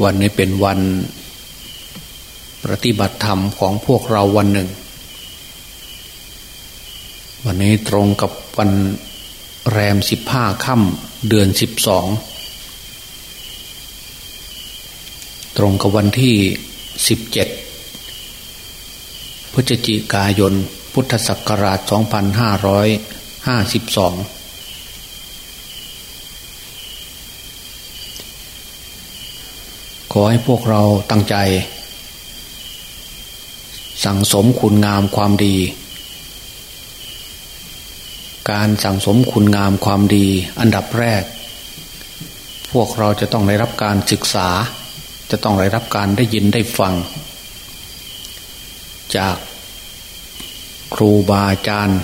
วันนี้เป็นวันปฏิบัติธรรมของพวกเราวันหนึ่ง วันนี้ตรงกับวันแรมสิบห้าค่ำเดือนสิบสองตรงกับวันที่สิบเจ็ดพฤศจิกายนพุทธศักราชสองพันห้าร้อยห้าสิบสอง ขอให้พวกเราตั้งใจ สั่งสมคุณงามความดี การสั่งสมคุณงามความดี อันดับแรก พวกเราจะต้องได้รับการศึกษา จะต้องได้รับการได้ยินได้ฟัง จากครูบาอาจารย์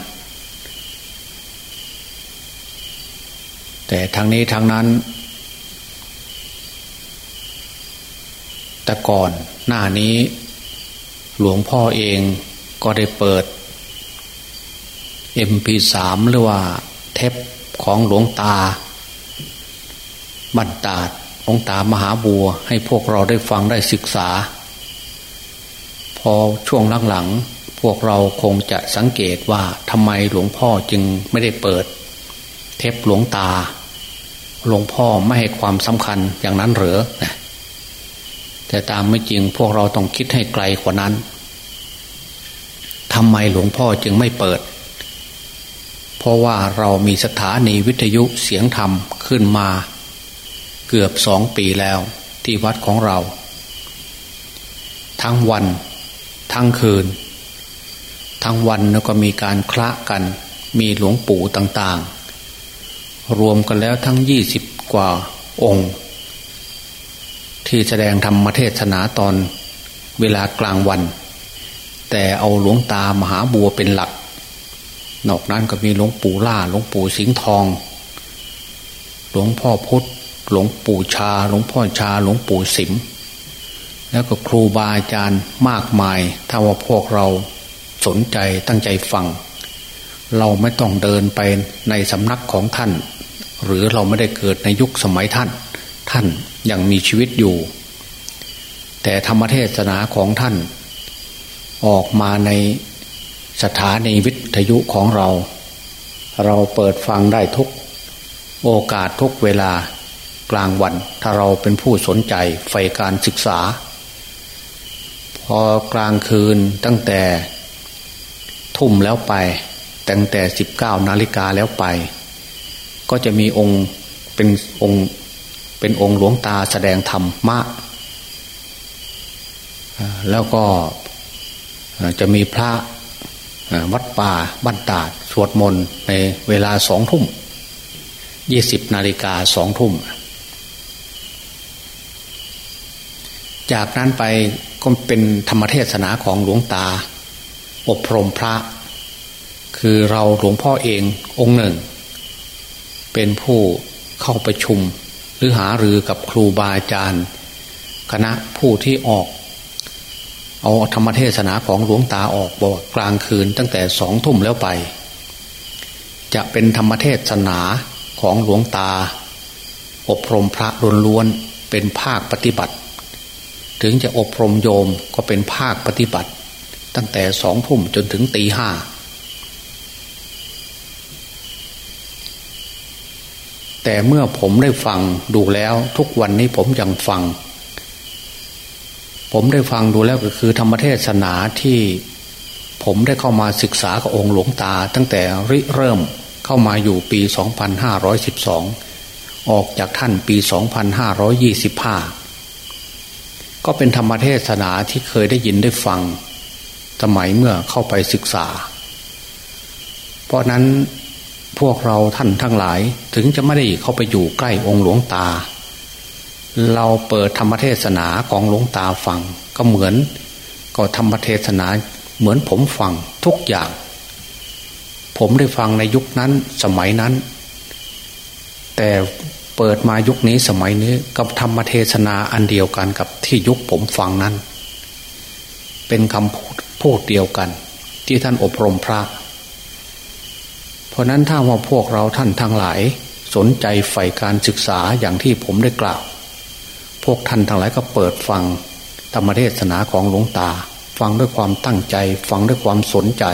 แต่ทั้งนี้ทั้งนั้น แต่ก่อนหน้านี้ หลวงพ่อเองก็ได้เปิด MP3 หรือว่าเทปของหลวงตาบรรดาดหลวงตามหาบัว ให้พวกเราได้ฟังได้ศึกษา พอช่วงหลังๆพวกเราคงจะสังเกตว่าทำไมหลวงพ่อจึงไม่ได้เปิด เทปหลวงตา หลวงพ่อไม่ให้ความสำคัญอย่างนั้นเหรอ แต่ตามไม่จริงพวกเราต้องคิดให้ไกลกว่านั้นทำไมหลวงพ่อจึงไม่เปิด เพราะว่าเรามีสถานีวิทยุเสียงธรรมขึ้นมา เกือบสองปีแล้วที่วัดของเรา ทั้งวัน ทั้งคืน ทั้งวันแล้วก็มีการคละกัน มีหลวงปู่ต่างๆ รวมกันแล้วทั้งยี่สิบกว่าองค์ ที่แสดงธรรมเทศนาตอนเวลากลางวัน แต่เอาหลวงตามหาบัวเป็นหลัก นอกนั้นก็มีหลวงปู่ล่าหลวงปู่สิงห์ทอง หลวงพ่อพุธหลวงปู่ชา หลวงพ่อชา หลวงปู่สิม แล้วก็ครูบาอาจารย์มากมาย ถ้าว่าพวกเราสนใจตั้งใจฟัง เราไม่ต้องเดินไปในสำนักของท่าน หรือเราไม่ได้เกิดในยุคสมัยท่าน ท่านยังมีชีวิตอยู่ แต่ธรรมเทศนาของท่าน ออกมาในสถานีวิทยุของเรา เราเปิดฟังได้ทุกโอกาสทุกเวลากลางวัน ถ้าเราเป็นผู้สนใจใฝ่การศึกษา พอกลางคืนตั้งแต่ทุ่มแล้วไป ตั้งแต่สิบเก้านาฬิกาแล้วไป ก็จะมีองค์เป็นองค์ เป็นองค์หลวงตาแสดงธรรมมาแล้วก็จะมีพระวัดป่าบ้านตาดสวดมนต์ในเวลาสองทุ่มยี่สิบนาฬิกาสองทุ่ม จากนั้นไปก็เป็นธรรมเทศนาของหลวงตา อบรมพระ คือเราหลวงพ่อเององค์หนึ่ง เป็นผู้เข้าประชุม หรือหารือกับครูบาอาจารย์ คณะผู้ที่ออก เอาธรรมเทศนาของหลวงตาออกบอกกลางคืนตั้งแต่สองทุ่มแล้วไป จะเป็นธรรมเทศนาของหลวงตา อบรมพระล้วนๆเป็นภาคปฏิบัติ ถึงจะอบรมโยมก็เป็นภาคปฏิบัติ ตั้งแต่สองทุ่มจนถึงตีห้า แต่เมื่อผมได้ฟังดูแล้วทุกวันนี้ผมยังฟัง ผมได้ฟังดูแล้วก็คือธรรมเทศนาที่ผมได้เข้ามาศึกษากับองค์หลวงตา ตั้งแต่ริเริ่มเข้ามาอยู่ปี 2512 ออกจากท่านปี 2525 ก็เป็นธรรมเทศนาที่เคยได้ยินได้ฟัง สมัยเมื่อเข้าไปศึกษา เพราะนั้น พวกเราท่านทั้งหลายถึงจะไม่ได้เข้าไปอยู่ใกล้องค์หลวงตา เราเปิดธรรมเทศนาของหลวงตาฟัง ก็เหมือนก็ธรรมเทศนาเหมือนผมฟังทุกอย่าง ผมได้ฟังในยุคนั้นสมัยนั้น แต่เปิดมายุคนี้สมัยนี้กับธรรมเทศนาอันเดียวกันกับที่ยุคผมฟังนั้น เป็นคำพูดพูดเดียวกัน ที่ท่านอบรมพระ ราะนั้นถ้าว่าพวกเราท่านทั้งหลาย สนใจใฝ่การศึกษาอย่างที่ผมได้กล่าว พวกท่านทั้งหลายก็เปิดฟังธรรมเทศนาของหลวงตา ฟังด้วยความตั้งใจ ฟังด้วยความสนใจ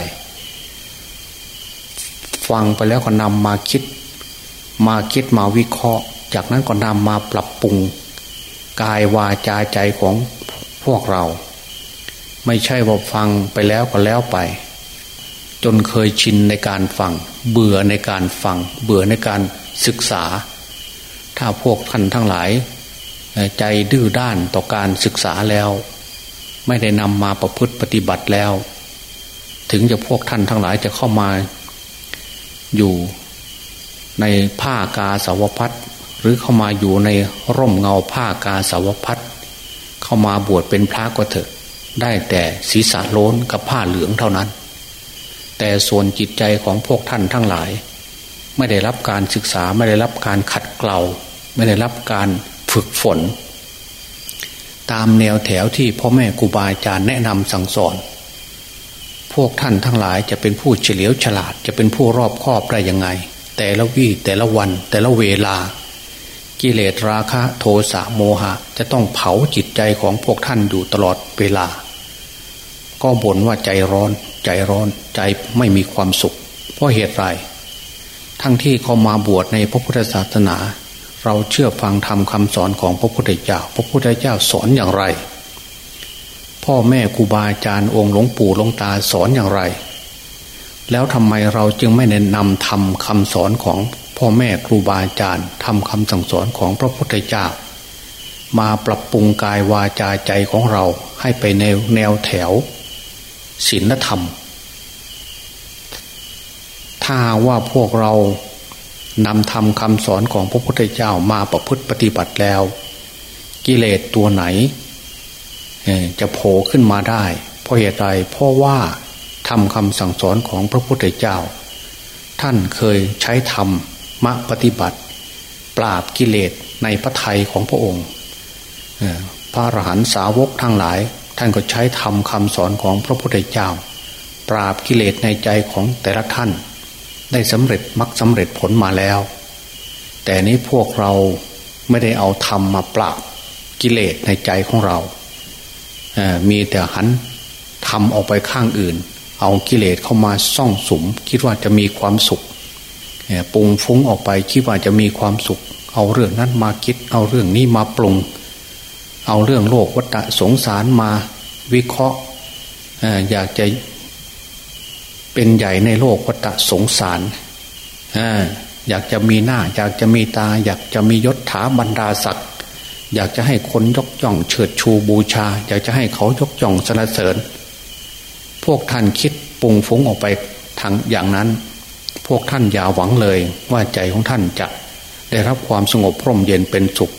ฟังไปแล้วก็นำมาคิด มาคิดมาวิเคราะห์ จากนั้นก็นำมาปรับปรุง กายวาจาใจของพวกเรา ไม่ใช่ว่าฟังไปแล้วก็แล้วไป จนเคยชินในการฟัง เบื่อในการฟัง เบื่อในการศึกษา ถ้าพวกท่านทั้งหลาย ใจดื้อด้านต่อการศึกษาแล้ว ไม่ได้นำมาประพฤติปฏิบัติแล้ว ถึงจะพวกท่านทั้งหลายจะเข้ามา อยู่ในผ้ากาสาวพัดหรือเข้ามาอยู่ในร่มเงาผ้ากาสาวพัดเข้ามาบวชเป็นพระก็เถอะ ได้แต่ศีรษะโล้นกับผ้าเหลืองเท่านั้น แต่ส่วนจิตใจของพวกท่านทั้งหลาย ไม่ได้รับการศึกษาไม่ได้รับการขัดเกลาไม่ได้รับการฝึกฝน ตามแนวแถวที่พ่อแม่ครูบาอาจารย์แนะนำสั่งสอน พวกท่านทั้งหลายจะเป็นผู้เฉลียวฉลาดจะเป็นผู้รอบคอบได้ยังไง แต่ละวี่แต่ละวันแต่ละเวลา กิเลสราคะโทสะโมหะ จะต้องเผาจิตใจของพวกท่านอยู่ตลอดเวลา ก็บ่นว่าใจร้อน ใจร้อนใจไม่มีความสุข เพราะเหตุไรทั้งที่เขามาบวชในพระพุทธศาสนา เราเชื่อฟังทำคำสอนของพระพุทธเจ้า พระพุทธเจ้าสอนอย่างไร พ่อแม่ครูบาอาจารย์องค์หลวงปู่หลวงตาสอนอย่างไร แล้วทำไมเราจึงไม่แนะนำทำคำสอนของพ่อแม่ครูบาอาจารย์ทำคำสั่งสอนของพระพุทธเจ้า มาปรับปรุงกายวาจาใจของเราให้ไปในแนวแถว ศีลธรรม ถ้าว่าพวกเรานำทำคำสอนของพระพุทธเจ้ามาประพฤติปฏิบัติแล้ว กิเลสตัวไหน จะโผล่ขึ้นมาได้ เพราะเหตุใดเพราะว่าทำคำสั่งสอนของพระพุทธเจ้า ท่านเคยใช้ธรรมมปฏิบัติ ปราบกิเลสในพระทัยของพระองค์พระอรหันตสาวกทั้งหลาย ท่านก็ใช้ธรรมคำสอนของพระพุทธเจ้า ปราบกิเลสในใจของแต่ละท่าน ได้สำเร็จมักสำเร็จผลมาแล้ว แต่นี้พวกเราไม่ได้เอาธรรมมาปราบกิเลสในใจของเรามีแต่หันทำออกไปข้างอื่น เอากิเลสเข้ามาซ่องสุม คิดว่าจะมีความสุขปรุงฟุ้งออกไปคิดว่าจะมีความสุข เอาเรื่องนั้นมาคิด เอาเรื่องนี้มาปรุง เอาเรื่องโลกวัฏสงสารมาวิเคราะห์อยากจะเป็นใหญ่ในโลกวัฏสงสารอยากจะมีหน้า อยากจะมีตา อยากจะมียศถาบรรดาศักดิ์อยากจะให้คนยกย่องเชิดชูบูชา อยากจะให้เขายกย่องสรรเสริญ พวกท่านคิดปุงฟุ้งออกไปทางอย่างนั้น พวกท่านอย่าหวังเลยว่าใจของท่านจะได้รับความสงบพร่มเย็นเป็นสุข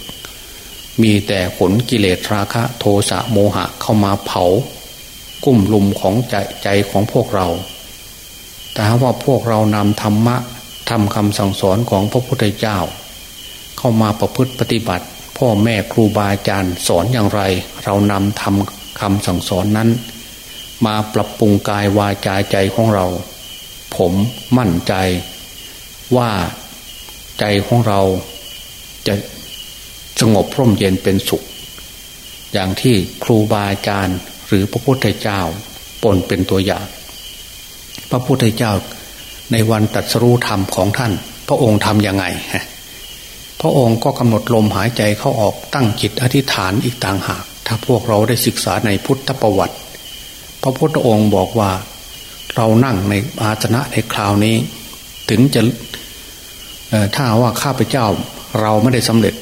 มีแต่ขนกิเลสราคะ โทสะโมหะเข้ามาเผา กุ้มลุมของใจใจของพวกเรา แต่ว่าพวกเรานำธรรมะทำคำสั่งสอนของพระพุทธเจ้า เข้ามาประพฤติปฏิบัติ พ่อแม่ครูบาอาจารย์สอนอย่างไร เรานำทำคำสั่งสอนนั้น มาปรับปรุงกายวาจาใจของเรา ผมมั่นใจว่าใจของเราจะ สงบร่มเย็นเป็นสุข อย่างที่ครูบาอาจารย์หรือพระพุทธเจ้าปนเป็นตัวอย่าง พระพุทธเจ้าในวันตัดสรู้ธรรมของท่าน พระองค์ทำยังไง พระองค์ก็กำหนดลมหายใจเข้าออกตั้งจิตอธิษฐานอีกต่างหาก ถ้าพวกเราได้ศึกษาในพุทธประวัติ พระพุทธองค์บอกว่า เรานั่งในอาสนะในคราวนี้ ถึงจะถ้าว่าข้าพเจ้าเราไม่ได้สำเร็จ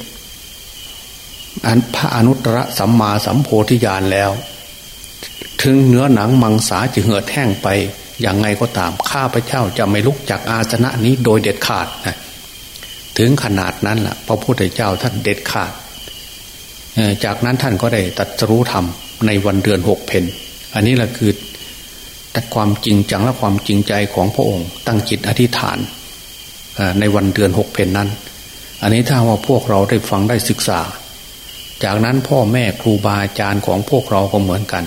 อันพระอนุตตรสัมมาสัมโพธิญาณแล้ว ถึงเนื้อหนังมังสาจะเหือดแห้งไปอย่างไงก็ตามข้าพเจ้าจะไม่ลุกจากอาสนะนี้โดยเด็ดขาดนะถึงขนาดนั้นแหละพระพุทธเจ้าท่านเด็ดขาด จากนั้นท่านก็ได้ตัดรู้ธรรมในวันเดือนหกเพนอันนี้แหละคือแต่ความจริงจังและความจริงใจของพระองค์ ตั้งจิตอธิษฐานในวันเดือนหกเพนนั้น อันนี้ถ้าว่าพวกเราได้ฟังได้ศึกษา จากนั้นพ่อแม่ครูบาอาจารย์ของพวกเราก็เหมือนกัน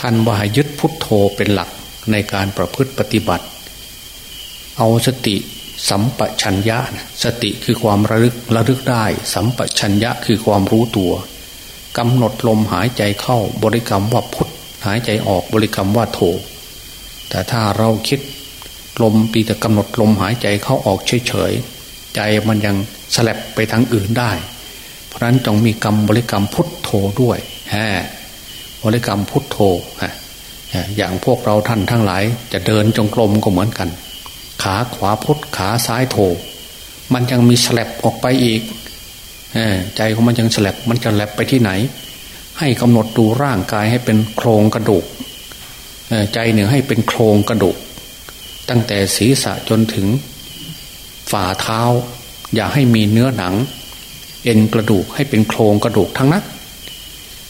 ท่านว่ายึดพุทโธเป็นหลักในการประพฤติปฏิบัติ เอาสติสัมปชัญญะสติคือความระลึกระลึกได้ สัมปชัญญะคือความรู้ตัวกำหนดลมหายใจเข้าบริกรรมว่าพุทหายใจออกบริกรรมว่าโถแต่ถ้าเราคิดลมปีแต่กำหนดลมหายใจเข้าออกเฉยๆใจมันยังสลับไปทางอื่นได้ ราะนั้นต้องมีกรรมบริกรรมพุทโธด้วยฮะบริกรรมพุทโธฮะอย่างพวกเราท่านทั้งหลาย จะเดินจงกรมก็เหมือนกัน ขาขวาพุทขาซ้ายโธมันยังมีสลับออกไปอีกใจของมันยังสลับมันจะแลบไปที่ไหน ให้กำหนดดูร่างกายให้เป็นโครงกระดูกใจหนึ่งให้เป็นโครงกระดูก ตั้งแต่ศีรษะจนถึงฝ่าเท้า อย่าให้มีเนื้อหนัง เอ็นกระดูกให้เป็นโครงกระดูกทั้งนั้น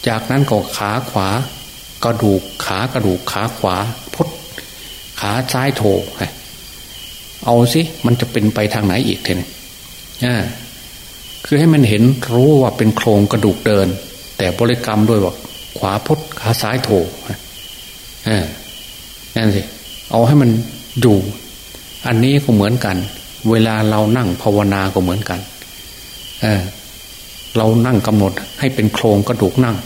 จากนั้นก็ขาขวา กระดูกขากระดูกขาขวาพุทขาซ้ายโถเอาสิมันจะเป็นไปทางไหนอีกเทนี่คือให้มันเห็นรู้ว่าเป็นโครงกระดูกเดิน แต่บริกรรมด้วยว่าขวาพุทขาซ้ายโถนั่นสิเอาให้มันอยู่ อันนี้ก็เหมือนกัน เวลาเรานั่งภาวนาก็เหมือนกัน เออ เรานั่งกำหนดให้เป็นโครงกระดูกนั่ง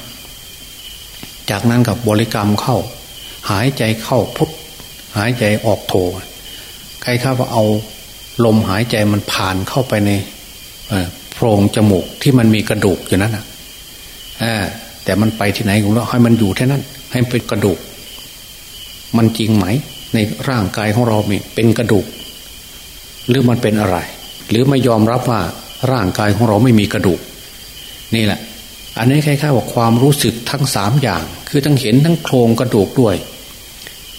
จากนั้นกับบริกรรมเข้า หายใจเข้าพุทหายใจออกโถใครข้าว่าเอาลมหายใจมันผ่านเข้าไปในโพรงจมูกที่มันมีกระดูกอยู่นั่นอะแต่มันไปที่ไหนของเราให้มันอยู่แค่นั้น ให้เป็นกระดูก มันจริงไหม ในร่างกายของเราเป็นกระดูก หรือมันเป็นอะไร หรือไม่ยอมรับว่าร่างกายของเราไม่มีกระดูก นี่แหละ อันนี้คล้ายๆว่าความรู้สึกทั้งสามอย่าง คือทั้งเห็นทั้งโครงกระดูกด้วย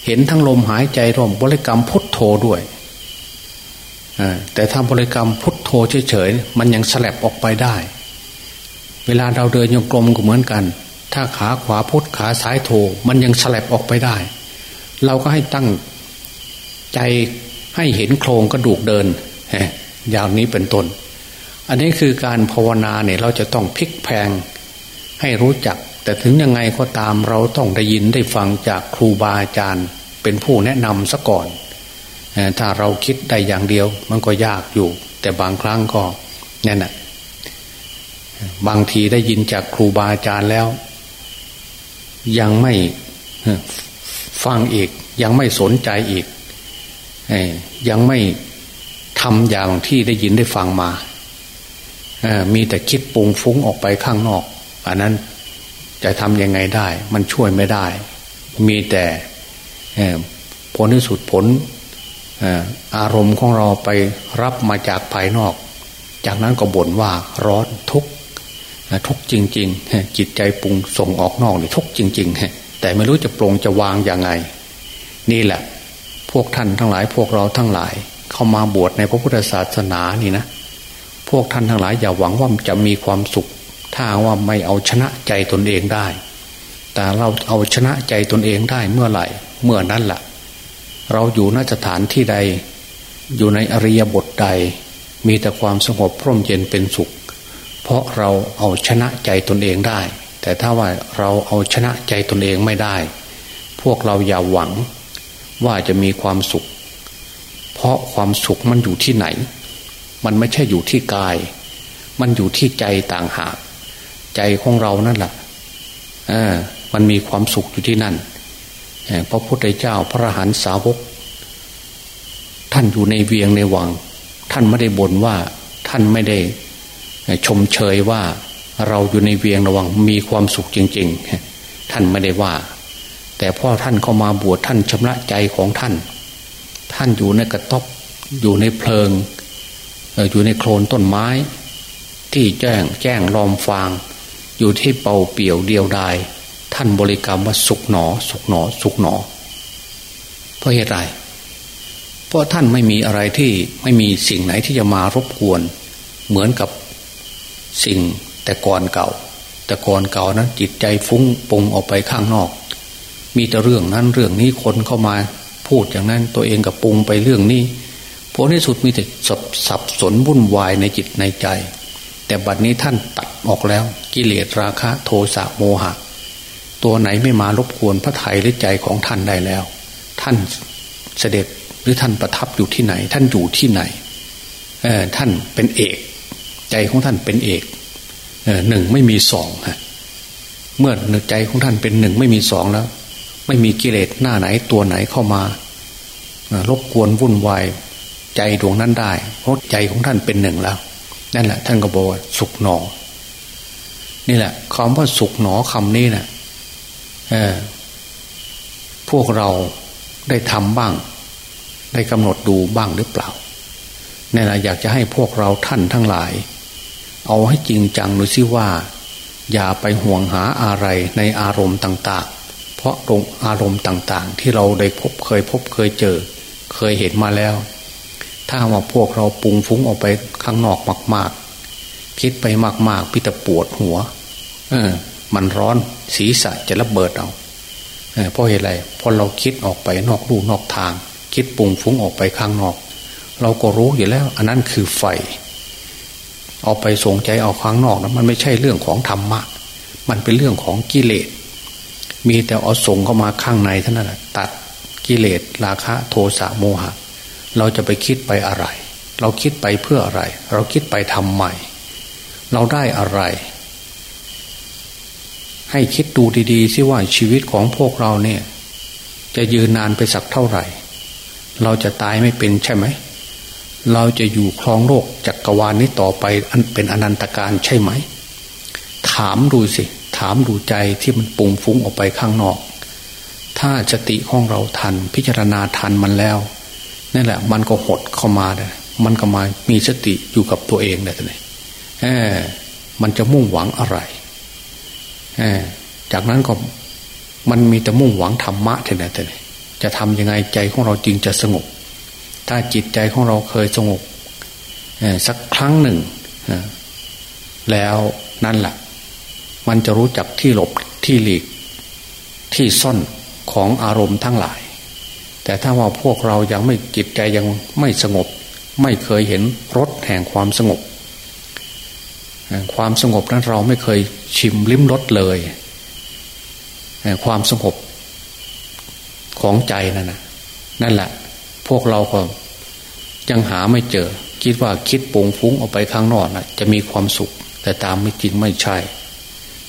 เห็นทั้งลมหายใจรวมบริกรรมพุทโธด้วยแต่ทำบริกรรมพุทโธเฉยๆมันยังสลับออกไปได้ เวลาเราเดินโยกลมก็เหมือนกัน ถ้าขาขวาพุทขาซ้ายโธมันยังสลับออกไปได้ เราก็ให้ตั้งใจให้เห็นโครงกระดูกเดินอย่างนี้เป็นต้น อันนี้คือการภาวนาเนี่ยเราจะต้องพลิกแพงให้รู้จัก แต่ถึงยังไงก็ตามเราต้องได้ยินได้ฟังจากครูบาอาจารย์ เป็นผู้แนะนำซะก่อน ถ้าเราคิดได้อย่างเดียว มันก็ยากอยู่ แต่บางครั้งก็นั่นแหะบางทีได้ยินจากครูบาอาจารย์แล้ว ยังไม่ฟังอีก ยังไม่สนใจอีกยังไม่ทำอย่างที่ได้ยินได้ฟังมา มีแต่คิดปรุงฟุ้งออกไปข้างนอก อันนั้นจะทำยังไงได้ มันช่วยไม่ได้ มีแต่ผลที่สุดผลอารมณ์ของเราไปรับมาจากภายนอก จากนั้นก็บ่นว่าร้อนทุกทุกจริง ๆ จิตใจปรุงส่งออกนอกนี่ทุกจริง ๆ แต่ไม่รู้จะปรงจะวางย่างไง นี่แหละ พวกท่านทั้งหลายพวกเราทั้งหลาย เข้ามาบวชในพระพุทธศาสนานี่นะ วกท่านทั้งหลายอย่าหวังว่าจะมีความสุข ถ้าว่าไม่เอาชนะใจตนเองได้ แต่เราเอาชนะใจตนเองได้เมื่อไหร่เมื่อนั้นละ่ะ เราอยู่นสถานที่ใด อยู่ในอริยบทใด มีแต่ความสงบพร่มเย็นเป็นสุข เพราะเราเอาชนะใจตนเองได้ แต่ถ้าว่าเราเอาชนะใจตนเองไม่ได้ พวกเราอย่าหวังว่าจะมีความสุข เพราะความสุขมันอยู่ที่ไหน มันไม่ใช่อยู่ที่กาย มันอยู่ที่ใจต่างหาก ใจของเรานั่นแหละมันมีความสุขอยู่ที่นั่นพระพุทธเจ้าพระหันสาวก ท่านอยู่ในเวียงในวัง ท่านไม่ได้บ่นว่าท่านไม่ได้ชมเชยว่าเราอยู่ในเวียงระวังมีความสุขจริง ๆ ท่านไม่ได้ว่า แต่พ่อท่านเข้ามาบวชท่านชำระใจของท่าน ท่านอยู่ในกระต๊อบอยู่ในเพลิง อยู่ในโคลนต้นไม้ ที่แจ้งแจ้งลอมฟาง อยู่ที่เป่าเปี่ยวเดียวดาย ท่านบริกรรมว่าสุขหนอ สุขหนอ สุขหนอ เพราะเหตุไรเพราะท่านไม่มีอะไรที่ไม่มีสิ่งไหนที่จะมารบกวน เหมือนกับสิ่งแต่ก่อนเก่า แต่ก่อนเก่านั้นจิตใจฟุ้งปงออกไปข้างนอก มีแต่เรื่องนั้นเรื่องนี้คนเข้ามา พูดอย่างนั้นตัวเองกับปรุงไปเรื่องนี้ ผลที่สุดมีแต่สับสับสนวุ่นวายในจิตในใจ แต่บัดนี้ท่านตัดออกแล้ว กิเลสราคะโทสะโมหะ ตัวไหนไม่มารบกวนพระไถ่หรือใจของท่านได้แล้ว ท่านเสด็จหรือท่านประทับอยู่ที่ไหน ท่านอยู่ที่ไหนท่านเป็นเอก ใจของท่านเป็นเอกหนึ่งไม่มีสองฮะเมื่อใจของท่านเป็นหนึ่งไม่มีสองแล้ว ไม่มีกิเลสหน้าไหนตัวไหนเข้ามารบกวนวุ่นวาย ใจดวงนั้นได้เพราะใจของท่านเป็นหนึ่งแล้ว นั่นแหละท่านก็บอกว่าสุขหนอ นี่แหละคำว่าสุขหนอคำนี้นะ่ะพวกเราได้ทำบ้าง ได้กำหนดดูบ้างหรือเปล่านี่แหละอยากจะให้พวกเราท่านทั้งหลาย เอาให้จริงจังดูซิว่า อย่าไปห่วงหาอะไรในอารมณ์ต่าง ๆ เพราะรงอารมณ์ต่างๆ ที่เราได้พบเคยพบเคยเจอ เคยเห็นมาแล้ว ถ้าว่าพวกเราปุงฟุ้งออกไปข้างนอกมาก ๆ คิดไปมาก ๆ พิตาปวดหัว เออ มันร้อนศีรษะจะระเบิดเอาเพราะเหตุไรเพราะเราคิดออกไปนอกลู่นอกทาง คิดปุงฟุ้งออกไปข้างนอก เราก็รู้อยู่แล้ว อันนั้นคือไฟเอาไปสงใจเอาข้างนอกนะมันไม่ใช่เรื่องของธรรมะ มันเป็นเรื่องของกิเลส มีแต่เอาส่งเข้ามาข้างในเท่านั้นตัดกิเลสราคะ โทสะโมหะ เราจะไปคิดไปอะไร เราคิดไปเพื่ออะไร เราคิดไปทำใหม่เราได้อะไร ให้คิดดูดีๆสิว่าชีวิตของพวกเราเนี่ย จะยืนนานไปสักเท่าไหร่ เราจะตายไม่เป็นใช่ไหม เราจะอยู่ครองโลกจักกรวาลนี้ต่อไปอันเป็นอนันตการใช่ไหม ถามดูสิ ถามดูใจที่มันปุ่งฟุ้งออกไปข้างนอก ถ้าสติของเราทันพิจารณาทันมันแล้ว นั่นแหละ มันก็หดเข้ามาเลยมันก็มามีสติอยู่กับตัวเองเลยทีนี้มันจะมุ่งหวังอะไรเอ่จากนั้นก็มันมีแต่มุ่งหวังธรรมะเท่านั้นแต่จะทำยังไงใจของเราจึงจะสงบ ถ้าจิตใจของเราเคยสงบสักครั้งหนึ่ง แล้วนั่นแหละมันจะรู้จักที่หลบที่หลีกที่ซ่อนของอารมณ์ทั้งหลาย แต่ถ้าว่าพวกเรายังไม่จิตใจยังไม่สงบ ไม่เคยเห็นรสแห่งความสงบ ความสงบนั้นเราไม่เคยชิมลิ้มรสเลย ความสงบของใจนั่นนะนั่นแหละ พวกเราก็ยังหาไม่เจอ คิดว่าคิดปงฟุ้งออกไปข้างนอกนะจะมีความสุข แต่ตามไม่จริงไม่ใช่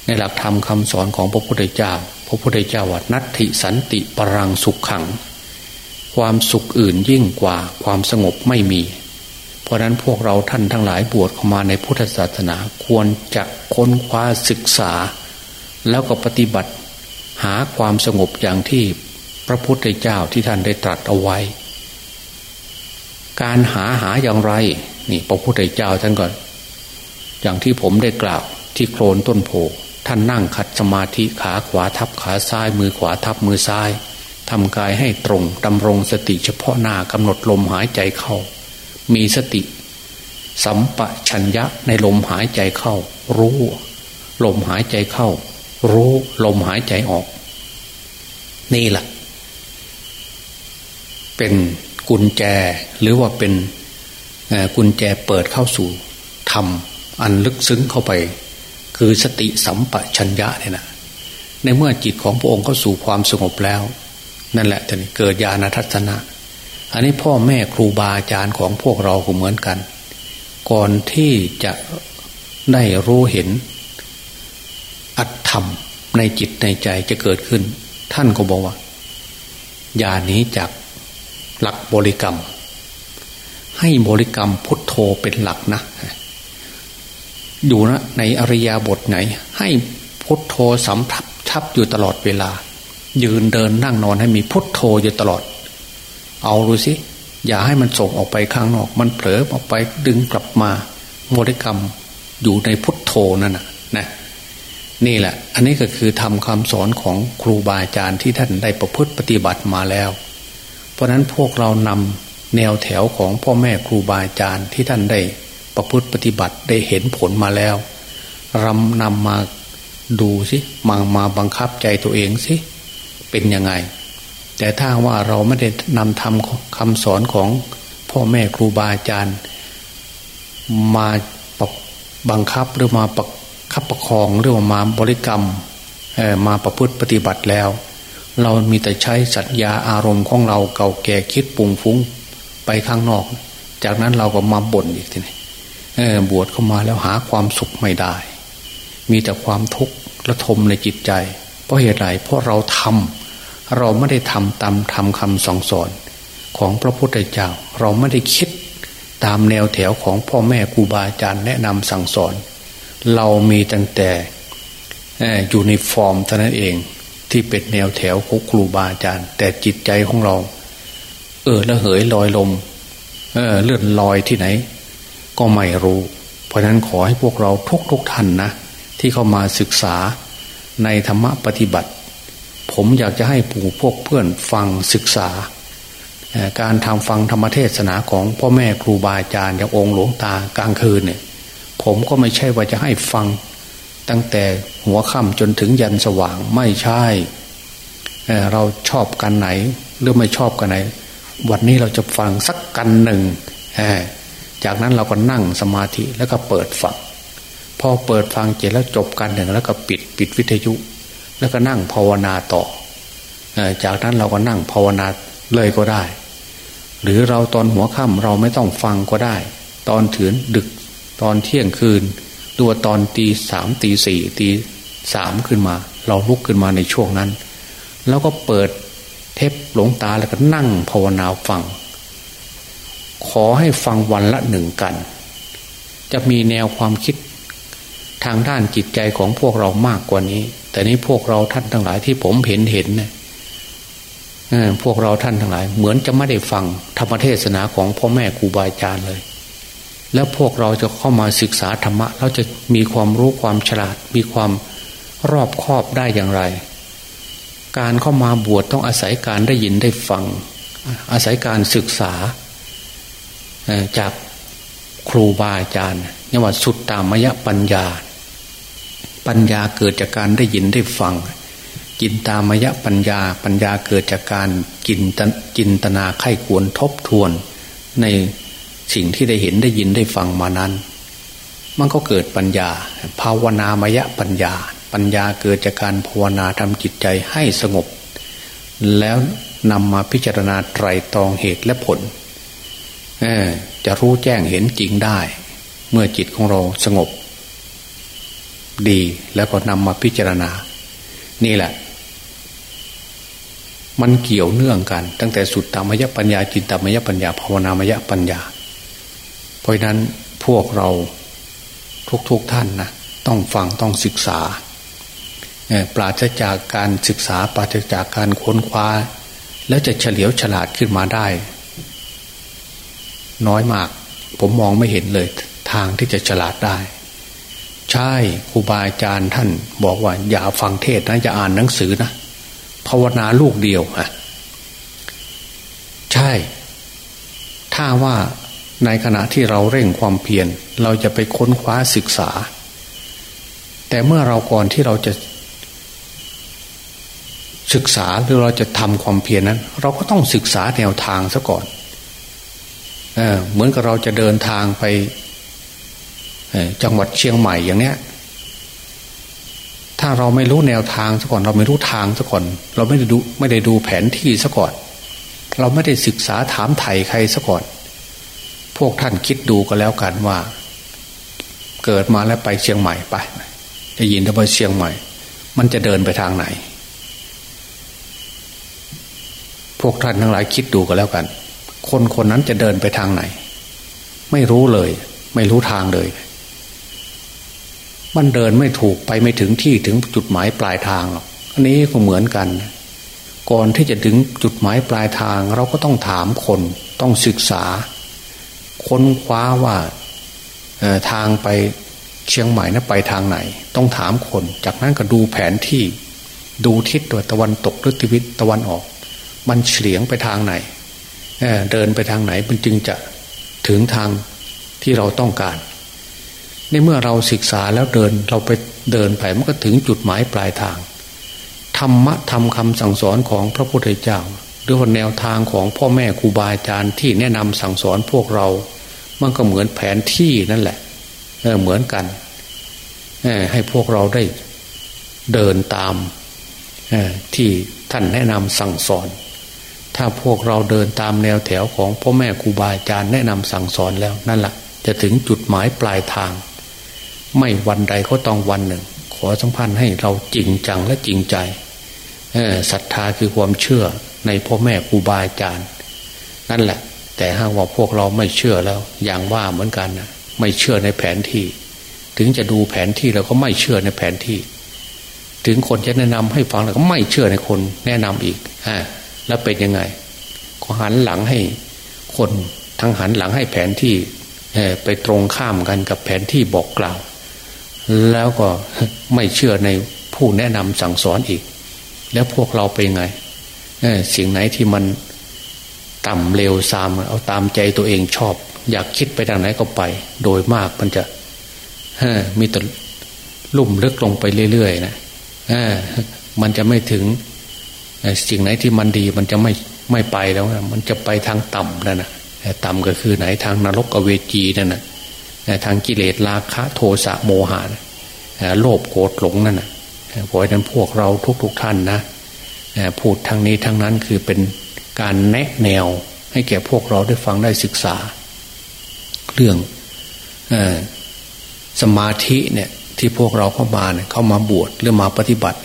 ในหลักธรรมคำสอนของพระพุทธเจ้า พระพุทธเจ้าว่านัตถิสันติปรังสุขขัง ความสุขอื่นยิ่งกว่าความสงบไม่มี เพราะนั้นพวกเราท่านทั้งหลายบวชเข้ามาในพุทธศาสนาควรจะค้นคว้าศึกษา แล้วก็ปฏิบัติ หาความสงบอย่างที่พระพุทธเจ้าที่ท่านได้ตรัสเอาไว้ การหาหาอย่างไร นี่พระพุทธเจ้าท่านก่อนอย่างที่ผมได้กล่าวที่โคลนต้นโพท่านนั่งขัดสมาธิขาขวาทับขาซ้ายมือขวาทับมือซ้าย ทำกายให้ตรงดำรงสติเฉพาะหน้ากำหนดลมหายใจเข้า มีสติ สัมปชัญญะในลมหายใจเข้า รู้ ลมหายใจเข้า รู้ลมหายใจออก นี่แหละเป็นกุญแจหรือว่าเป็นกุญแจเปิดเข้าสู่ธรรมอันลึกซึ้งเข้าไป คือสติสัมปชัญญะเนี่ยนะในเมื่อจิตของพระองค์เข้าสู่ความสงบแล้ว นั่นแหละจะเกิดญาณทัศนะ อันนี้พ่อแม่ครูบาอาจารย์ของพวกเราก็เหมือนกัน ก่อนที่จะได้รู้เห็น อัตธรรมในจิตในใจจะเกิดขึ้น ท่านก็บอกว่า อย่านี้จากหลักบริกรรม ให้บริกรรมพุทโธเป็นหลักนะอยู่นะในอริยบทไหน ให้พุทโธสัมผัสทับอยู่ตลอดเวลา ยืนเดินนั่งนอนให้มีพุทโธอยู่ตลอด เอาดูสิ อย่าให้มันส่งออกไปข้างนอก มันเผลอออกไปดึงกลับมาโมดิกรรมอยู่ในพุทโธนั่นนะนะนี่แหละ อันนี้ก็คือทำคำสอนของครูบาอาจารย์ที่ท่านได้ประพฤติปฏิบัติมาแล้ว เพราะนั้นพวกเรานำแนวแถวของพ่อแม่ครูบาอาจารย์ที่ท่านได้ประพฤติปฏิบัติได้เห็นผลมาแล้วรำนำมาดูสิมามาบังคับใจตัวเองสิ เป็นยังไง แต่ถ้าว่าเราไม่ได้นำทำคำสอนของพ่อแม่ครูบาอาจารย์ มาบังคับหรือมาประคับประคองหรือว่ามาบริกรรมมาประพฤติปฏิบัติแล้ว เรามีแต่ใช้สัญญาอารมณ์ของเราเก่าแก่คิดปุ่งฟุ้งไปข้างนอก จากนั้นเราก็มาบ่นอีกทีนี้บวชเข้ามาแล้วหาความสุขไม่ได้ มีแต่ความทุกข์ระทมในจิตใจ เพราะเหตุไรเพราะเราทำ เราไม่ได้ทำตามทำคำสองสอนของพระพุทธเจ้า เราไม่ได้คิดตามแนวแถวของพ่อแม่ครูบาอาจารย์แนะนำสั่งสอน เรามีตั้งแต่อยู่ในฟอร์มเท่านั้นเองที่เป็นแนวแถวของครูบาอาจารย์ แต่จิตใจของเรา เออละเหยลอยลมเออเลื่อนลอยที่ไหน ก็ไม่รู้ เพราะนั้นขอให้พวกเราทุกทุกท่านนะ ที่เข้ามาศึกษาในธรรมปฏิบัติ ผมอยากจะให้ปู่พวกเพื่อนฟังศึกษา การทำฟังธรรมเทศนาของพ่อแม่ครูบาอาจารย์อย่างองค์หลวงตากลางคืนเนี่ยผมก็ไม่ใช่ว่าจะให้ฟัง ตั้งแต่หัวค่ำจนถึงยันสว่างไม่ใช่เเราชอบกันไหนหรือไม่ชอบกันไหน วันนี้เราจะฟังสักกันหนึ่งจากนั้นเราก็นั่งสมาธิแล้วก็เปิดฟังพอเปิดฟังเสร็จแล้วจบกันหนึ่งแล้วก็ปิดปิดวิทยุ แล้วก็นั่งภาวนาต่อจากนั้นเราก็นั่งภาวนาเลยก็ได้ หรือเราตอนหัวค่ำเราไม่ต้องฟังก็ได้ ตอนถืนดึกตอนเที่ยงคืนตัวตอนตีสามตีสี่ตีสามขึ้นมา เราลุกขึ้นมาในช่วงนั้น แล้วก็เปิดเทปหลงตาแล้วก็นั่งภาวนาฟัง ขอให้ฟังวันละหนึ่งกัน จะมีแนวความคิดทางด้านจิตใจของพวกเรามากกว่านี้ แต่นี้พวกเราท่านทั้งหลายที่ผมเห็นเห็นเนี่ยพวกเราท่านทั้งหลาย เหมือนจะไม่ได้ฟังธรรมเทศนาของพ่อแม่ครูบาอาจารย์เลย แล้วพวกเราจะเข้ามาศึกษาธรรมะเราจะมีความรู้ความฉลาด มีความรอบคอบได้อย่างไร การเข้ามาบวชต้องอาศัยการได้ยินได้ฟัง อาศัยการศึกษาจากครูบาอาจารย์นว่าสุดตามมยปัญญา ปัญญาเกิดจากการได้ยินได้ฟัง จินตามยะปัญญาปัญญาเกิดจากการจินจินตนาไข้ควรทบทวน ในสิ่งที่ได้เห็นได้ยินได้ฟังมานั้น มันก็เกิดปัญญา ภาวนามยะปัญญา ปัญญาเกิดจากการภาวนาทำจิตใจให้สงบ แล้วนำมาพิจารณาไตรตรองเหตุและผลจะรู้แจ้งเห็นจริงได้ เมื่อจิตของเราสงบ ดีแล้วก็นำมาพิจารณา นี่แหละ มันเกี่ยวเนื่องกัน ตั้งแต่สุดตามยปัญญาจินตามยปัญญาภาวนามยปัญญา เพราะนั้นพวกเราทุกๆทท่านนะต้องฟังต้องศึกษาปราศจากการศึกษาปราศจากการค้นคว้า แล้วจะเฉลียวฉลาดขึ้นมาได้ น้อยมาก ผมมองไม่เห็นเลย ทางที่จะฉลาดได้ ใช่ครูบาอาจารย์ท่านบอกว่า อย่าฟังเทศนะอย่าอ่านหนังสือนะภาวนาลูกเดียวอะใช่ ถ้าว่าในขณะที่เราเร่งความเพียรเราจะไปค้นคว้าศึกษา แต่เมื่อเราก่อนที่เราจะ ศึกษาหรือเราจะทำความเพียรนั้น เราก็ต้องศึกษาแนวทางซะก่อนเออเหมือนกับเราจะเดินทางไป จังหวัดเชียงใหม่อย่างเนี้ย ถ้าเราไม่รู้แนวทางซะก่อน เราไม่รู้ทางซะก่อน เราไม่ได้ดูไม่ได้ดูแผนที่ซะก่อน เราไม่ได้ศึกษาถามไถ่ใครซะก่อน พวกท่านคิดดูก็แล้วกันว่า เกิดมาแล้วไปเชียงใหม่ไปได้ยินว่าเชียงใหม่ มันจะเดินไปทางไหน พวกท่านทั้งหลายคิดดูก็แล้วกัน คนคนนั้นจะเดินไปทางไหน ไม่รู้เลย ไม่รู้ทางเลย มันเดินไม่ถูกไปไม่ถึงที่ถึงจุดหมายปลายทางหรอกอันนี้ก็เหมือนกัน ก่อนที่จะถึงจุดหมายปลายทาง เราก็ต้องถามคนต้องศึกษา ค้นคว้าว่าทางไปเชียงใหม่นะไปทางไหน ต้องถามคน จากนั้นก็ดูแผนที่ดูทิศตัวตะวันตกหรือทิศตะวันออก มันเฉียงไปทางไหนเเดินไปทางไหนมันจึงจะถึงทางที่เราต้องการ ในเมื่อเราศึกษาแล้วเดินเราไปเดินไปมันก็ถึงจุดหมายปลายทาง ธรรมะทำคำสั่งสอนของพระพุทธเจ้าหรือว่าแนวทางของพ่อแม่ครูบาอาจารย์ที่แนะนำสั่งสอนพวกเรา มันก็เหมือนแผนที่นั่นแหละเเหมือนกันให้พวกเราได้เดินตามที่ท่านแนะนำสั่งสอน ถ้าพวกเราเดินตามแนวแถวของพ่อแม่ครูบาอาจารย์แนะนำสั่งสอนแล้วนั่นแหละจะถึงจุดหมายปลายทาง ไม่วันใดก็ต้องวันหนึ่ง ขอสัมพันธ์ให้เราจริงจังและจริงใจศรัทธาคือความเชื่อในพ่อแม่ครูบาอาจารย์นั่นแหละ แต่หากว่าพวกเราไม่เชื่อแล้ว อย่างว่าเหมือนกันนะไม่เชื่อในแผนที่ ถึงจะดูแผนที่เราก็ไม่เชื่อในแผนที่ ถึงคนจะแนะนำให้ฟังเราก็ไม่เชื่อในคนแนะนำอีกฮะแล้วเป็นยังไงก็หันหลังให้คนทั้งหันหลังให้แผนที่ไปตรงข้ามกันกับแผนที่บอกกล่าว แล้วก็ไม่เชื่อในผู้แนะนำสั่งสอนอีก แล้วพวกเราเป็นไงสิ่งไหนที่มันต่ำเร็วซามเอาตามใจตัวเองชอบ อยากคิดไปทางไหนก็ไป โดยมากมันจะมีแต่ลุ่มลึกลงไปเรื่อยๆนะมันจะไม่ถึงสิ่งไหนที่มันดีมันจะไม่ไม่ไปแล้วนะมันจะไปทางต่ำนั่นนะต่ำก็คือไหนทางนรกอเวจีนั่นนะ ทางกิเลสราคะโทสะโมหะโลภโกรธหลงนั่นนะเพราะฉะนั้นพวกเราทุกๆทท่านนะพูดทางนี้ทางนั้นคือเป็นการแนะแนวให้แก่พวกเราได้ฟังได้ศึกษา เรื่องอสมาธิเนี่ยที่พวกเราเข้ามาเนี่ยเข้ามาบวชหรือมาปฏิบัติ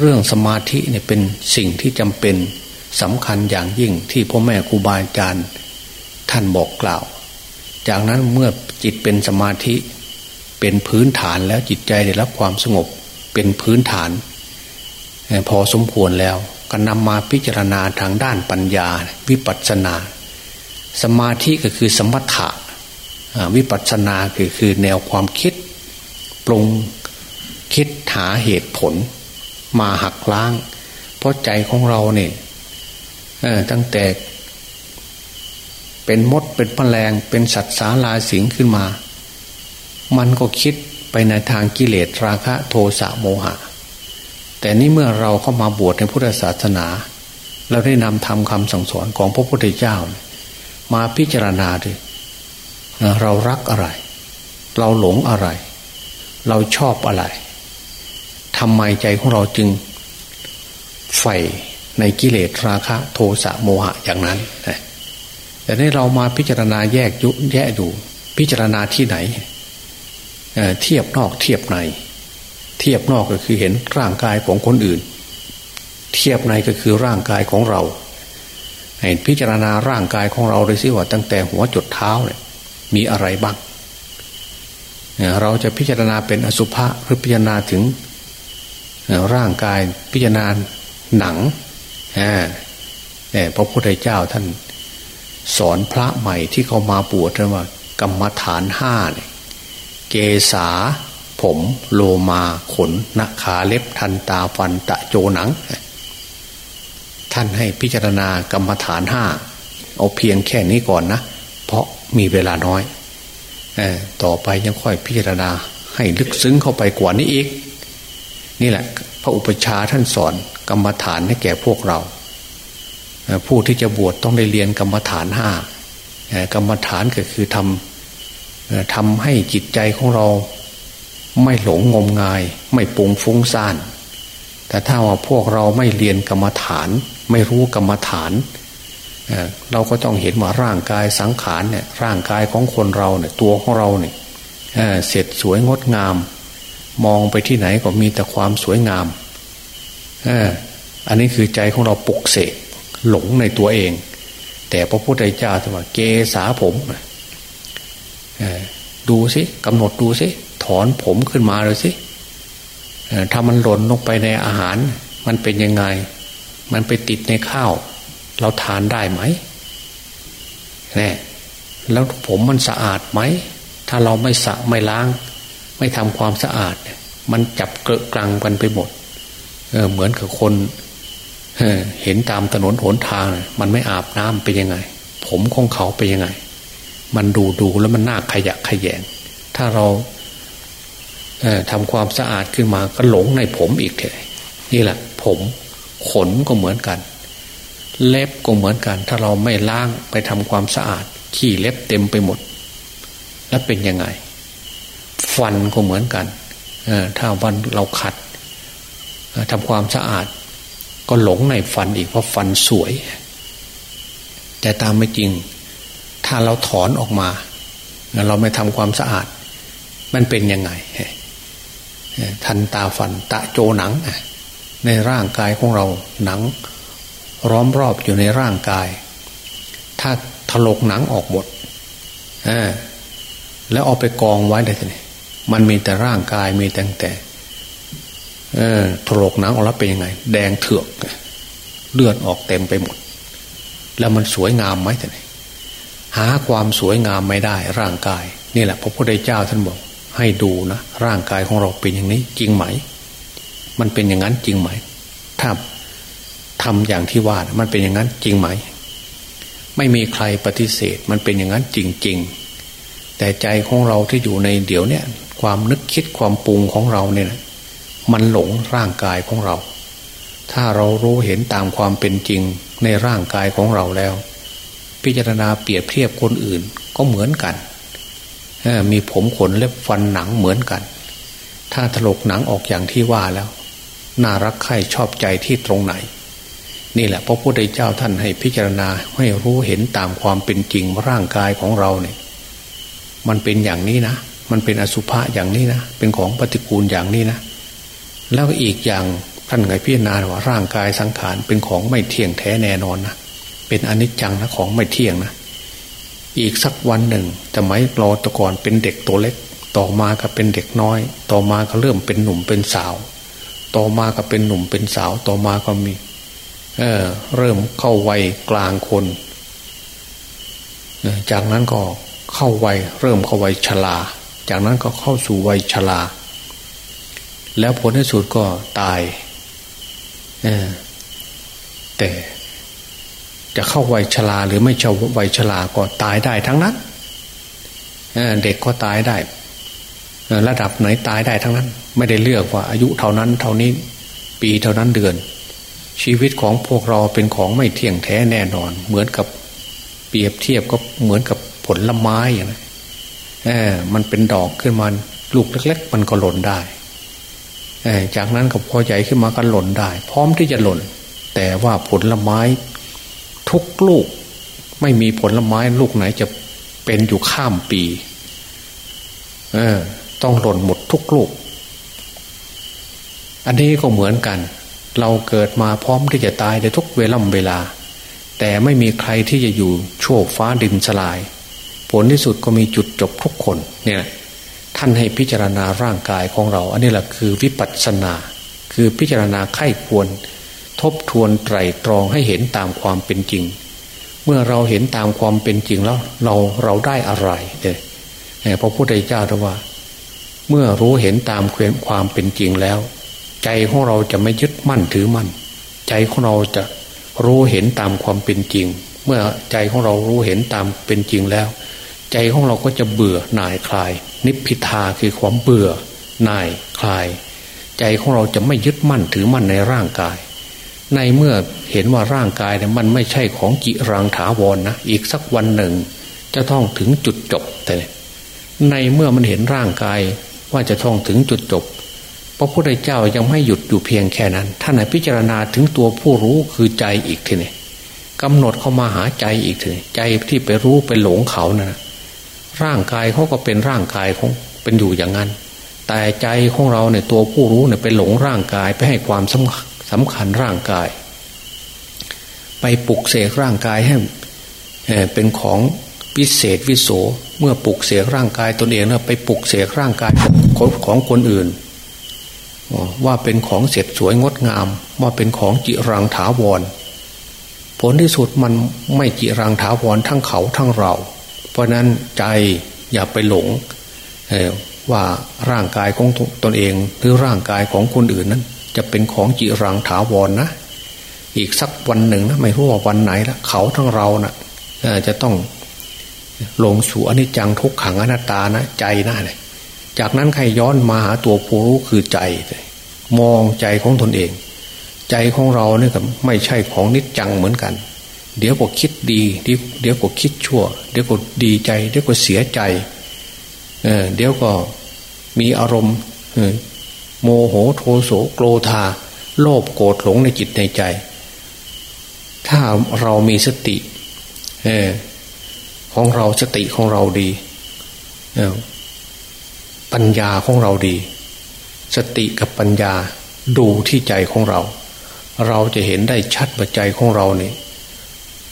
เรื่องสมาธิเนี่ยเป็นสิ่งที่จำเป็นสำคัญอย่างยิ่งที่พ่อแม่ครูบาอาจารย์ท่านบอกกล่าว จากนั้นเมื่อจิตเป็นสมาธิ เป็นพื้นฐานแล้วจิตใจได้รับความสงบเป็นพื้นฐาน พอสมควรแล้วก็นำมาพิจารณาทางด้านปัญญา วิปัสสนา สมาธิก็คือสมถะวิปัสสนาคือคือแนวความคิด ปรุงคิดหาเหตุผล มาหักล้าง เพราะใจของเราเนี่ยตั้งแต่ เป็นมดเป็นแมลง เป็นสัตว์สาลาสิงขึ้นมา มันก็คิดไปในทางกิเลสราคะโทสะโมหะ แต่นี่เมื่อเราเข้ามาบวชในพุทธศาสนา เราได้นำทำคำสั่งสอนของพระพุทธเจ้า มาพิจารณาดิเรารักอะไร เราหลงอะไร เราชอบอะไรทำไมใจของเราจึงใฝ่ในกิเลสราคะ โทสะโมหะอย่างนั้น แต่นี้เรามาพิจารณาแยกยุแยกดู พิจารณาที่ไหนเเทียบนอกเทียบใน เทียบนอกก็คือเห็นร่างกายของคนอื่น เทียบในก็คือร่างกายของเราให้พิจารณาร่างกายของเราเลยสิว่าตั้งแต่หัวจดเท้าเนี่ยมีอะไรบ้างเราจะพิจารณาเป็นอสุภะหรือพิจารณาถึงร่างกายพิจารณาหนังแต่พระพุทธเจ้าท่าน สอนพระใหม่ที่เขามาบวชว่ากรรมฐานห้าเนี่ยเกษาผมโลมาขนนาขาเล็บทันตาฟันตะโจหนัง ท่านให้พิจารณากรรมฐานห้าเอาเพียงแค่นี้ก่อนนะ เพราะมีเวลาน้อยอต่อไปยังค่อยพิจารณาให้ลึกซึ้งเข้าไปกว่านี้อีก นี่แหละ พระอุปชาท่านสอนกรรมฐานให้แก่พวกเรา ผู้ที่จะบวชต้องได้เรียนกรรมฐานห้ากรรมฐานก็คือทำทำให้จิตใจของเราไม่หลงงมงาย ไม่ปุงฟุ้งซ่าน แต่ถ้าว่าพวกเราไม่เรียนกรรมฐาน ไม่รู้กรรมฐาน เราก็ต้องเห็นว่าร่างกายสังขารเนี่ยร่างกายของคนเราเนี่ยตัวของเราเนี่ยเสร็จสวยงดงาม มองไปที่ไหนก็มีแต่ความสวยงามอันนี้คือใจของเราปลุกเสก หลงในตัวเอง แต่พระพุทธเจ้าจะว่าเกษาผมดูสิกำหนดดูสิถอนผมขึ้นมาเลยสิถ้ามันหล่นลงไปในอาหาร มันเป็นยังไง มันไปติดในข้าว เราทานได้ไหมนี่แล้วผมมันสะอาดไหม ถ้าเราไม่สะไม่ล้าง ไม่ทำความสะอาด มันจับเกลอะกลังกันไปหมดเเหมือนกับคน เห็นตามถนนหนทาง มันไม่อาบน้ำเป็นยังไง ผมของเขาเป็นยังไง มันดูดูแล้วมันน่าขยะขยง ถ้าเราทำความสะอาดขึ้นมาก็หลงในผมอีกเลยนี่แหละ ผมขนก็เหมือนกัน เล็บก็เหมือนกัน ถ้าเราไม่ล้างไปทำความสะอาด ขี้เล็บเต็มไปหมด แล้วเป็นยังไง ฟันก็เหมือนกันถ้าวันเราขัดทำความสะอาด ก็หลงในฟันอีกเพราะฟันสวย แต่ตามไม่จริง ถ้าเราถอนออกมาเราไม่ทำความสะอาด มันเป็นยังไงทันตาฟันตะโจหนัง ในร่างกายของเราหนัง ร้อมรอบอยู่ในร่างกาย ถ้าถลกหนังออกหมดแล้วเอาไปกองไว้ได้ทีมันมีแต่ร่างกายมีแต่แต่ เออถลกหนังออกแล้วเป็นยังไง แดงเถือกเลือดออกเต็มไปหมด แล้วมันสวยงามไหมท่านหาความสวยงามไม่ได้ ร่างกาย นี่แหละ พระพุทธเจ้าท่านบอก ให้ดูนะร่างกายของเราเป็นอย่างนี้ จริงไหม มันเป็นอย่างนั้นจริงไหม ถ้าทำอย่างที่ว่ามันเป็นอย่างนั้นจริงไหม ไม่มีใครปฏิเสธ มันเป็นอย่างนั้นจริง ๆ แต่ใจของเราที่อยู่ในเดี๋ยวเนี้ยความนึกคิดความปรุงของเราเนี่ย มันหลงร่างกายของเรา ถ้าเรารู้เห็นตามความเป็นจริงในร่างกายของเราแล้ว พิจารณาเปรียบเทียบคนอื่นก็เหมือนกัน มีผมขนเล็บฟันหนังเหมือนกัน ถ้าถลกหนังออกอย่างที่ว่าแล้ว น่ารักใคร่ชอบใจที่ตรงไหน นี่แหละพระพุทธเจ้าท่านให้พิจารณาให้รู้เห็นตามความเป็นจริงร่างกายของเราเนี่ยมันเป็นอย่างนี้นะ มันเป็นอสุภะอย่างนี้นะ เป็นของปฏิกูลอย่างนี้นะ แล้วอีกอย่างท่านไงพิจารณาว่าร่างกายสังขารเป็นของไม่เที่ยงแท้แน่นอนนะเป็นอนิจจังนะของไม่เที่ยงนะอีกสักวันหนึ่งแต่ไมรอตะก่อนเป็นเด็กตัวเล็ก ต่อมาก็เป็นเด็กน้อย ต่อมาก็เริ่มเป็นหนุ่มเป็นสาว ต่อมาก็เป็นหนุ่มเป็นสาว ต่อมาก็มีเออเริ่มเข้าวัยกลางคน จากนั้นก็เข้าวัยเริ่มเข้าวัยชรา จากนั้นก็เข้าสู่วัยชรา แล้วผลที่สุดก็ตายแต่จะเข้าวัยชราหรือไม่เข้าวัยชราก็ตายได้ทั้งนั้นเด็กก็ตายได้ ระดับไหนตายได้ทั้งนั้น ไม่ได้เลือกว่า อายุเท่านั้นเท่านี้ปีเท่านั้นเดือน ชีวิตของพวกเราเป็นของไม่เที่ยงแท้แน่นอน เหมือนกับเปรียบเทียบก็เหมือนกับผลละไม้อย่างนั้นมันเป็นดอกขึ้นมาลูกเล็ก ๆ มันก็หล่นได้ จากนั้นก็พอใหญ่ขึ้นมาก็หล่นได้ พร้อมที่จะหล่น แต่ว่าผลไม้ทุกลูก ไม่มีผลไม้ลูกไหนจะเป็นอยู่ข้ามปี เออ ต้องหล่นหมดทุกลูก อันนี้ก็เหมือนกัน เราเกิดมาพร้อมที่จะตายในทุกเวล่ำเวลา แต่ไม่มีใครที่จะอยู่โชคฟ้าดินสลาย ผลที่สุดก็มีจุดจบทุกคน เนี่ย ท่านให้พิจารณาร่างกายของเรา อันนี้แหละคือวิปัสสนา คือพิจารณาไข้ควร ทบทวนไตรตรองให้เห็นตามความเป็นจริง เมื่อเราเห็นตามความเป็นจริงแล้ว เราเราได้อะไรเนี่ยพระพุทธเจ้าตรัสว่า เมื่อรู้เห็นตามความเป็นจริงแล้ว ใจของเราจะไม่ยึดมั่นถือมั่น ใจของเราจะรู้เห็นตามความเป็นจริง เมื่อใจของเรารู้เห็นตามเป็นจริงแล้ว ใจของเราก็จะเบื่อหน่ายคลาย นิพพิทาคือความเบื่อหน่ายคลาย ใจของเราจะไม่ยึดมั่นถือมั่นในร่างกาย ในเมื่อเห็นว่าร่างกายเนี่ยมันไม่ใช่ของจิรังถาวรนนะอีกสักวันหนึ่ง จะต้องถึงจุดจบแต่ในเมื่อมันเห็นร่างกายว่าจะต้องถึงจุดจบพระพุทธเจ้ายังไม่หยุดอยู่เพียงแค่นั้นท่านพิจารณาถึงตัวผู้รู้คือใจอีกทีนี่กำหนดเข้ามาหาใจอีกทีใจที่ไปรู้ไปหลงเขานะ่ะ ร่างกายเขาก็เป็นร่างกายของเป็นอยู่อย่างนั้น แต่ใจของเราเนี่ยตัวผู้รู้เนี่ยไปหลงร่างกายไปให้ความสำสำคัญร่างกาย ไปปลุกเสกร่างกายให้เป็นของพิเศษวิโสเมื่อปลุกเสกร่างกายตนเองเนี่ยไปปลุกเสกร่างกายของคนอื่น ว่าเป็นของเสร็จสวยงดงาม ว่าเป็นของจิรังถาวร ผลที่สุดมันไม่จิรังถาวรทั้งเขาทั้งเรา ราะนั้นใจอย่าไปหลงว่าร่างกายของตนเองหรือร่างกายของคนอื่นนั้น จะเป็นของจิรังถาวรนนะ อีกสักวันหนึ่งนะไม่รู้ว่าวันไหนละเขาทั้งเรานะ่ะจะต้องลงสู่อนิจจังทุกขังอนัตตานะใจนะเลยจากนั้นใครย้อนมาหาตัวผู้รู้คือใจ มองใจของตนเอง ใจของเราเนี่ยกับไม่ใช่ของนิจจังเหมือนกัน เดี๋ยวก็คิดดีเดี๋ยวก็คิดชั่ว เดี๋ยวก็ดีใจ เดี๋ยวก็เสียใจเเดี๋ยวก็มีอารมณ์โมโหโทโสโกรธา โลภโกรธหลงในจิตในใจ ถ้าเรามีสติเออของเราสติของเราดีเอปัญญาของเราดี สติกับปัญญาดูที่ใจของเรา เราจะเห็นได้ชัดว่าใจของเราเนี่ย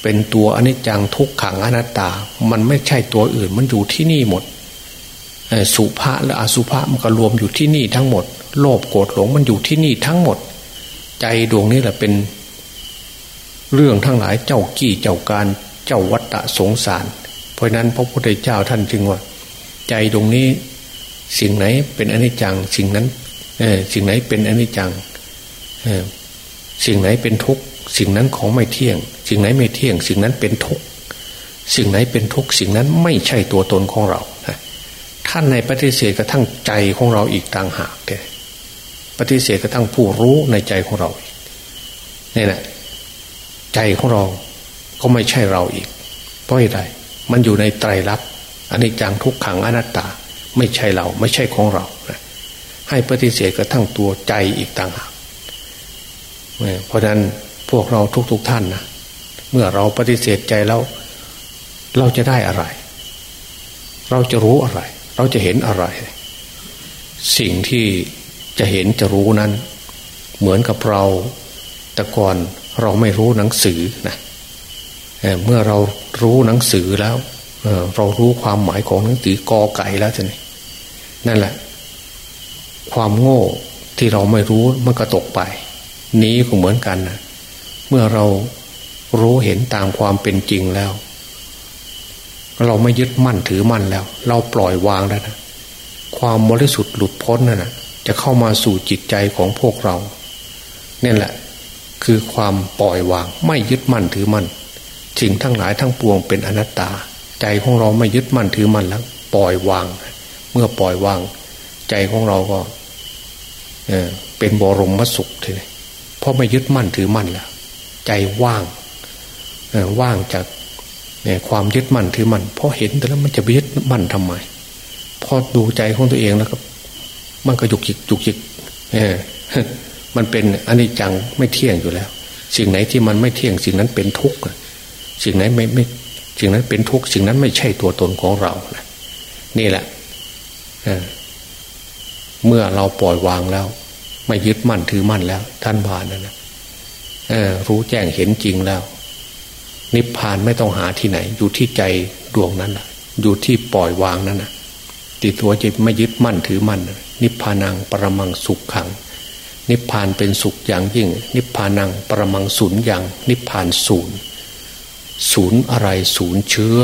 เป็นตัวอนิจจังทุกขังอนัตตา มันไม่ใช่ตัวอื่น มันอยู่ที่นี่หมดสุภาและอสุภามันก็รวมอยู่ที่นี่ทั้งหมด โลภโกรธหลงมันอยู่ที่นี่ทั้งหมด ใจดวงนี้แหละเป็น เรื่องทั้งหลายเจ้ากี้เจ้าการเจ้าวัตตะสงสาร เพราะนั้นพระพุทธเจ้าท่านจึงว่า ใจดวงนี้สิ่งไหนเป็นอนิจจังสิ่งนั้นสิ่งไหนเป็นอนิจจังสิ่งไหนเป็นทุกข์ สิ่งนั้นของไม่เที่ยง สิ่งไหนไม่เที่ยง สิ่งนั้นเป็นทุกข์สิ่งไหนเป็นทุกข์สิ่งนั้นไม่ใช่ตัวตนของเราท่านในปฏิเสธกระทั่งใจของเราอีกต่างหากเลยปฏิเสธกระทั่งผู้รู้ในใจของเราเนี่แหละใจของเราก็ไม่ใช่เราอีก เพราะอะไรมันอยู่ในไตรลักษณ์อันนี้จังทุกขังอนัตตา ไม่ใช่เราไม่ใช่ของเราให้ปฏิเสธกระทั่งตัวใจอีกต่างหากเพราะนั้น พวกเราทุกๆทท่านนะเมื่อเราปฏิเสธใจแล้ว เราจะได้อะไร เราจะรู้อะไร เราจะเห็นอะไร สิ่งที่จะเห็นจะรู้นั้น เหมือนกับเราแต่ก่อนเราไม่รู้หนังสือนะเมื่อเรารู้หนังสือแล้วเรารู้ความหมายของหนังสือกอไก่แล้วจะนี่นั่นแหละ ความโง่ที่เราไม่รู้มันก็ตกไป นี้ก็เหมือนกันนะ เมื่อเรารู้เห็นตามความเป็นจริงแล้ว เราไม่ยึดมั่นถือมั่นแล้ว เราปล่อยวางแล้วนะความบริสุทธิ์หลุดพ้นนั่นนะจะเข้ามาสู่จิตใจของพวกเราเนี่ยแหละ คือความปล่อยวาง ไม่ยึดมั่นถือมั่นสิ่งทั้งหลายทั้งปวงเป็นอนัตตา ใจของเราไม่ยึดมั่นถือมั่นแล้ว ปล่อยวาง เมื่อปล่อยวาง ใจของเราก็เเป็นบรมสุขทีนี้เพราะไม่ยึดมั่นถือมั่นแล้ว ใจว่างว่างจากความยึดมั่นถือมั่นเพอเห็นแต่แล้วมันจะยึดมั่นทำไมพอดูใจของตัวเองแล้วก็มันก็ยุกยิกยุกยิกเออมันเป็นอนิจจังไม่เที่ยงอยู่แล้ว สิ่งไหนที่มันไม่เที่ยงสิ่งนั้นเป็นทุกข์สิ่งไหนไม่ไม่สิ่งนั้นเป็นทุกข์สิ่งนั้นไม่ใช่ตัวตนของเรานะนี่แหละเมื่อเราปล่อยวางแล้ว ไม่ยึดมั่นถือมั่นแล้ว ท่านบานนะ รู้แจ้งเห็นจริงแล้ว นิพพานไม่ต้องหาที่ไหน อยู่ที่ใจดวงนั้นแหละอยู่ที่ปล่อยวางนั้นนะติดตัวจิตไม่ยึดมั่นถือมั่นนิพพานังปรมังสุขขัง นิพพานเป็นสุขอย่างยิ่ง นิพพานังปรมังศูนย์อย่าง นิพพานศูนย์ศูนย์อะไรศูนย์เชื้อ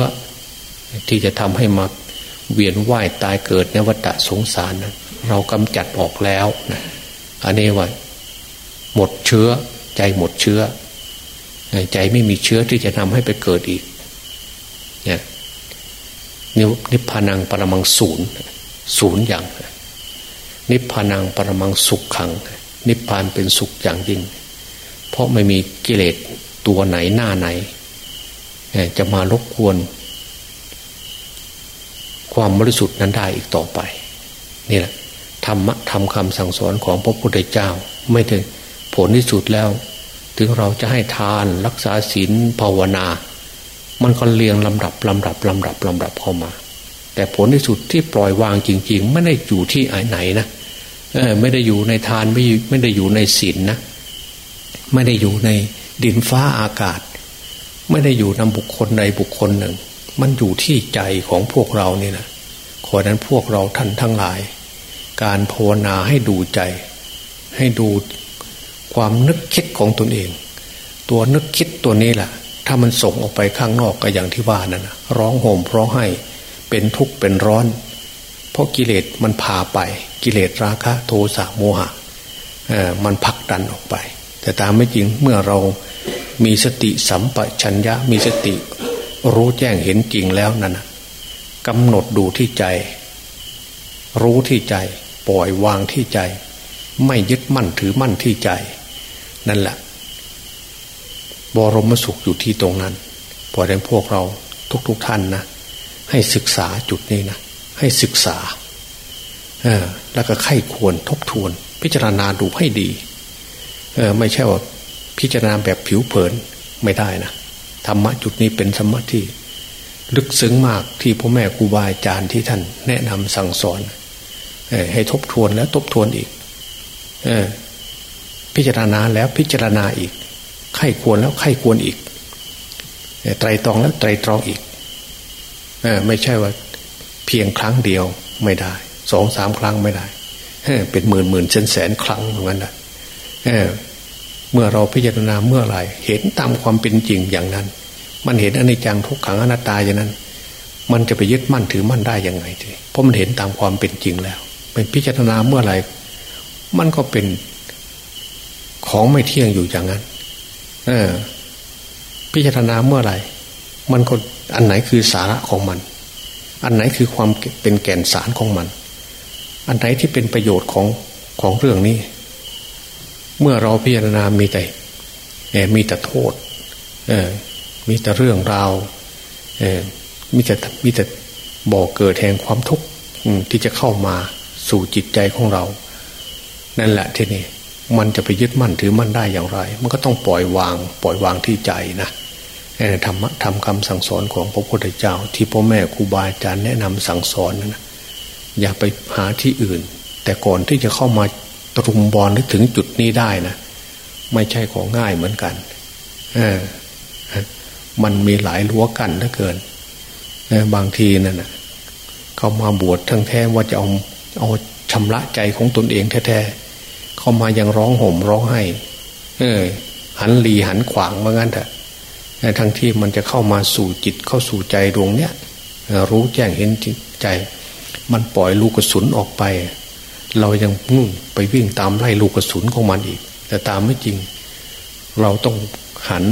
ที่จะทำให้มาเวียนว่ายตายเกิดในวัฏสงสารนะเรากำจัดออกแล้วนะอันนี้ว่าหมดเชื้อ ใจหมดเชื้อ ใจไม่มีเชื้อที่จะทำให้ไปเกิดอีกเนี่ยนิพพานังปรมังศูนย์ศูนย์อย่าง นิพพานังปรมังสุขขัง นิพพานเป็นสุขอย่างยิ่ง เพราะไม่มีกิเลสตัวไหนหน้าไหน จะมารบกวน ความบริสุทธิ์นั้นได้อีกต่อไป นี่แหละธรรมะทำคำสั่งสอนของพระพุทธเจ้า ไม่ถึง ผลที่สุดแล้ว ถึงเราจะให้ทานรักษาศีลภาวนา มันก็เรียงลำดับลำดับลำดับลำดับเข้ามา แต่ผลที่สุดที่ปล่อยวางจริง ๆ ไม่ได้อยู่ที่ไหนนะเออไม่ได้อยู่ในทานไม่ไม่ได้อยู่ในศีลนนะไม่ได้อยู่ในดินฟ้าอากาศ ไม่ได้อยู่นำบุคคลใดบุคคลหนึ่ง มันอยู่ที่ใจของพวกเรานี่นะขอนั้นพวกเราท่านทั้งหลาย การภาวนาให้ดูใจ ให้ดู ความนึกคิดของตนเอง ตัวนึกคิดตัวนี้แหละถ้ามันส่งออกไปข้างนอกก็อย่างที่ว่านั่นนะร้องโหมร้องไห้เป็นทุกข์เป็นร้อน เพราะกิเลสมันพาไป กิเลสราคะ โทสะโมหะมันพักดันออกไป แต่ตามไม่จริงเมื่อเรามีสติสัมปชัญญะมีสติรู้แจ้งเห็นจริงแล้วนั่นกำหนดดูที่ใจ รู้ที่ใจ ปล่อยวางที่ใจ ไม่ยึดมั่นถือมั่นที่ใจ นั่นแหละบรมสุขอยู่ที่ตรงนั้นพอได้พวกเราทุกๆทท่านนะให้ศึกษาจุดนี้นะให้ศึกษาออแล้วก็ไข้ควรทบทวน พิจารณาดูให้ดีเออไม่ใช่ว่าพิจารณาแบบผิวเผินไม่ได้นะธรรมะจุดนี้เป็นธรรมะที่ ลึกซึ้งมากที่พ่อแม่ครูบาอาจารย์ที่ท่านแนะนำสั่งสอนให้ทบทวนแล้วทบทวนอีก พิจารณาแล้วพิจารณาอีกไข้ควรแล้วไข้ควรอีกไตรตรองแล้วไตรตรองอีกไม่ใช่ว่าเพียงครั้งเดียวไม่ได้สองสามครั้งไม่ได้เป็นหมื่นหมื่นแสนแสนครั้งเหมือนกันนะเมื่อเราพิจารณาเมื่อไหร่เห็นตามความเป็นจริงอย่างนั้น มันเห็นอนิจจังทุกขังอนัตตาอย่างนั้น มันจะไปยึดมั่นถือมั่นได้ยังไงทีเพราะมันเห็นตามความเป็นจริงแล้วเป็นพิจารณาเมื่อไหร่ มันก็เป็น ของไม่เที่ยงอยู่อย่างนั้น เออ พิจารณาเมื่อไหร่ มันก็อันไหนคือสาระของมัน อันไหนคือความเป็นแก่นสารของมัน อันไหนที่เป็นประโยชน์ของของเรื่องนี้ เมื่อเราพิจารณามีแต่มีแต่โทษ เออ มีแต่เรื่องราว เออมีแต่มีแต่บ่อเกิดแห่งความทุกข์ที่จะเข้ามาสู่จิตใจของเรา นั่นแหละที่นี่ มันจะไปยึดมั่นถือมั่นได้อย่างไร มันก็ต้องปล่อยวาง ปล่อยวางที่ใจนะธรรมะทำคำสั่งสอนของพระพุทธเจ้า ที่พ่อแม่ครูบาอาจารย์แนะนำสั่งสอนนะอย่าไปหาที่อื่น แต่ก่อนที่จะเข้ามาตรุมบอลถึงจุดนี้ได้นะ ไม่ใช่ของง่ายเหมือนกันอมันมีหลายรั้วกันเหลือเกินบางทีนั่นนะเขามาบวชทั้งแท้ว่าจะเอาเอาชำระใจของตนเองแท้ๆ เข้ามายังร้องห่มร้องไห้เออ หันหลีหันขวางว่างั้นเถอะทั้งที่มันจะเข้ามาสู่จิตเข้าสู่ใจดวงเนี้ยรู้แจ้งเห็นใจ มันปล่อยลูกกระสุนออกไป เรายังนุ่งไปวิ่งตามไล่ลูกกระสุนของมันอีก แต่ตามไม่จริง เราต้องหัน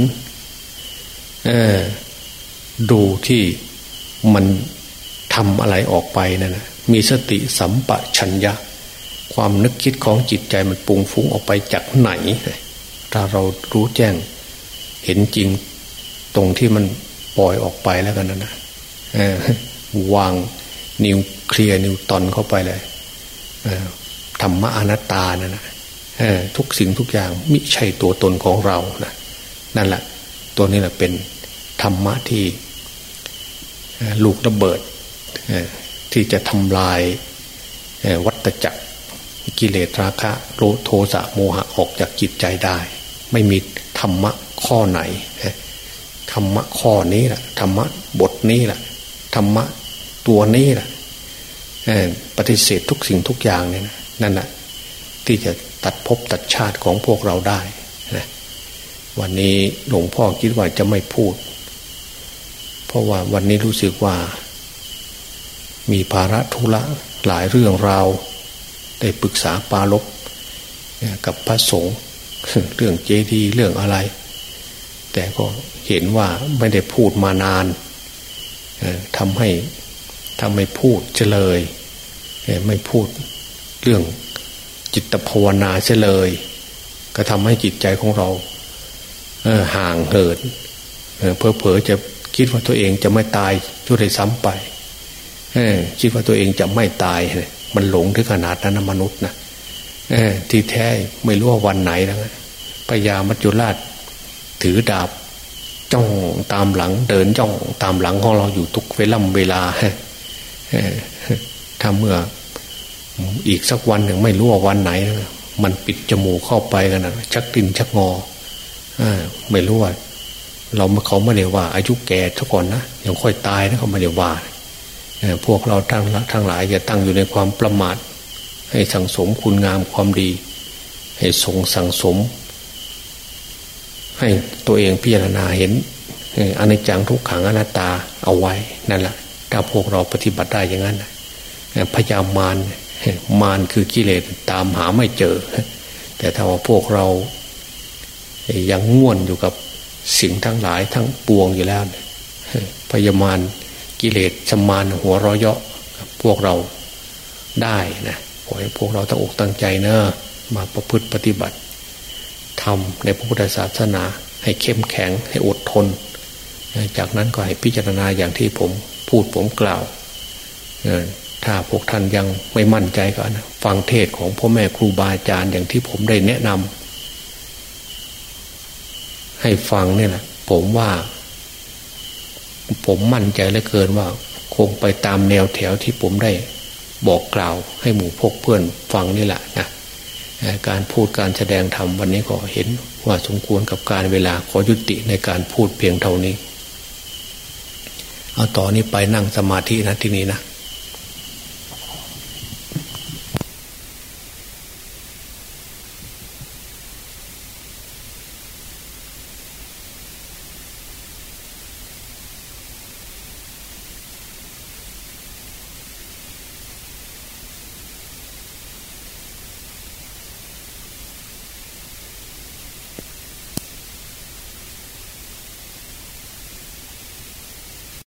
ดูที่มันทำอะไรออกไปนั่นนะมีสติสัมปชัญญะ ความนึกคิดของจิตใจมันปุงฟุ้งออกไปจากไหน ถ้าเรารู้แจ้งเห็นจริงตรงที่มันปล่อยออกไปแล้วกันนะนะวางนิวเคลียร์นิวตอนเข้าไปเลยธรรมะอนัตตานะนะทุกสิ่งทุกอย่างมิใช่ตัวตนของเรานะนั่นแหละ ตัวนี้แหละเป็นธรรมะที่ลูกระเบิดที่จะทำลายวัตจักร กิเลสราคะโลโทสะโมหะออกจากจิตใจได้ ไม่มีธรรมะข้อไหนธรรมะข้อนี้แหละธรรมะบทนี้แหละธรรมะตัวนี้แหละปฏิเสธทุกสิ่งทุกอย่างเนี่ยนะนั่นแหละที่จะตัดภพตัดชาติของพวกเราได้นะวันนี้หลวงพ่อคิดว่าจะไม่พูด เพราะว่าวันนี้รู้สึกว่า มีภาระธุระหลายเรื่องราว ได้ปรึกษาปาลบกับพระสงฆ์เรื่องเจดีเรื่องอะไร แต่ก็เห็นว่าไม่ได้พูดมานานทำให้ทำให้พูดเฉลย ไม่พูดเรื่องจิตภาวนาเฉลย ก็ทำให้จิตใจของเราห่างเหินเพอเพอจะคิดว่าตัวเองจะไม่ตายช่วได้ซ้ำไปคิดว่าตัวเองจะไม่ตาย มันหลงถึงขนาดนั้นมนุษย์นะที่แท้ไม่รู้ว่าวันไหนแล้วพญามัจจุราช ถือดาบจ้องตามหลัง เดินจ้องตามหลังของเราอยู่ทุกเวลาเวลาถ้าเมื่ออีกสักวันหนึ่งไม่รู้ว่าวันไหน มันปิดจมูกเข้าไปกันนะชักตินชักงออไม่รู้ว่าเราเขาไม่ได้ว่า อายุแก่ทุกคนนะยังค่อยตายนะเขาไม่ได้ว่า พวกเราทั้งทั้งหลายอย่าตั้งอยู่ในความประมาท ให้สังสมคุณงามความดี ให้ทรงสังสม ให้ตัวเองพิจารณาเห็นอนิจจังทุกขังอนัตตาเอาไว้นั่นแหละถ้าพวกเราปฏิบัติได้อย่างนั้นพยายามมารมารคือกิเลสตามหาไม่เจอ แต่ถ้าว่าพวกเรายังง่วนอยู่กับสิ่งทั้งหลายทั้งปวงอยู่แล้วพยามาร กิเลสสมานหัวร้อยเยาะพวกเราได้นะขอให้พวกเราตั้งอกตั้งใจเนอะมาประพฤติปฏิบัติทำในพระพุทธศาสนา ให้เข้มแข็งให้อดทน จากนั้นก็ให้พิจารณาอย่างที่ผมพูดผมกล่าวถ้าพวกท่านยังไม่มั่นใจก็นะฟังเทศของพ่อแม่ครูบาอาจารย์อย่างที่ผมได้แนะนำให้ฟังเนี่ยแหละผมว่า ผมมั่นใจเหลือเกินว่า คงไปตามแนวแถวที่ผมได้บอกกล่าวให้หมู่พกเพื่อนฟังนี่แหละนะการพูดการแสดงธรรมวันนี้ก็เห็นว่าสมควรกับการเวลาขอยุติในการพูดเพียงเท่านี้ เอาต่อนนี้ไปนั่งสมาธินะที่นี้นะ